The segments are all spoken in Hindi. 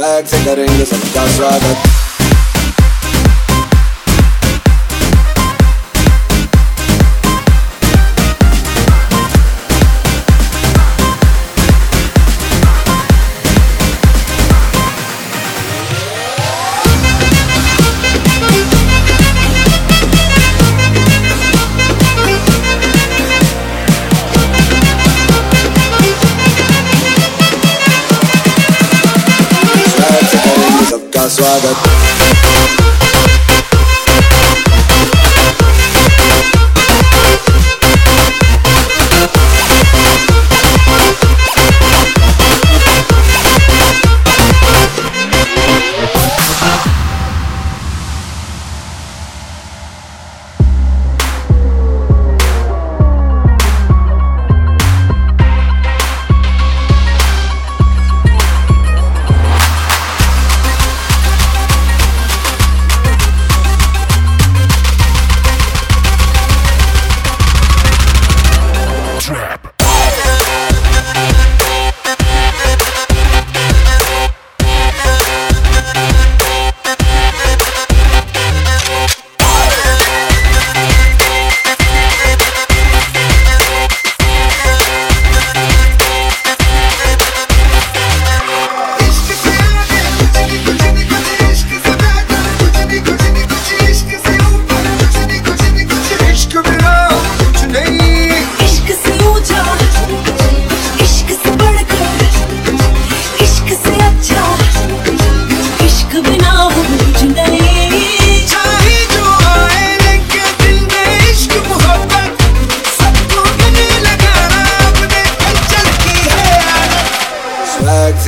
flags in the ring is a jazz raga करेंगे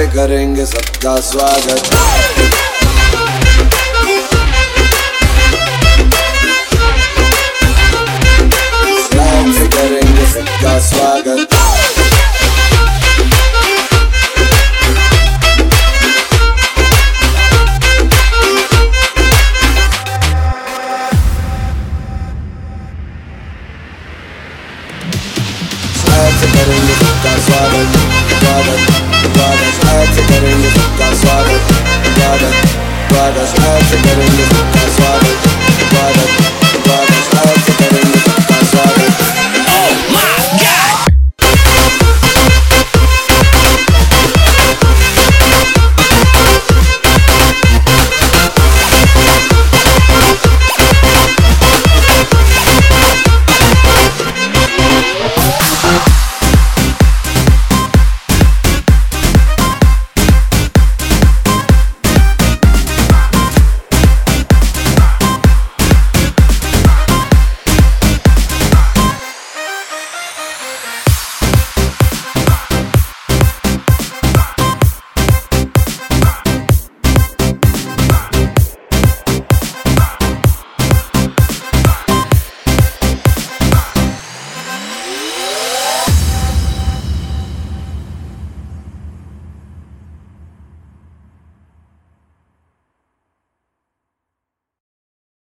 से करेंगे सबका स्वागत। स्वैग से करेंगे सबका brothers Hard to get in this got swallowed Brother, brothers Hard to get in this got swallowed Brother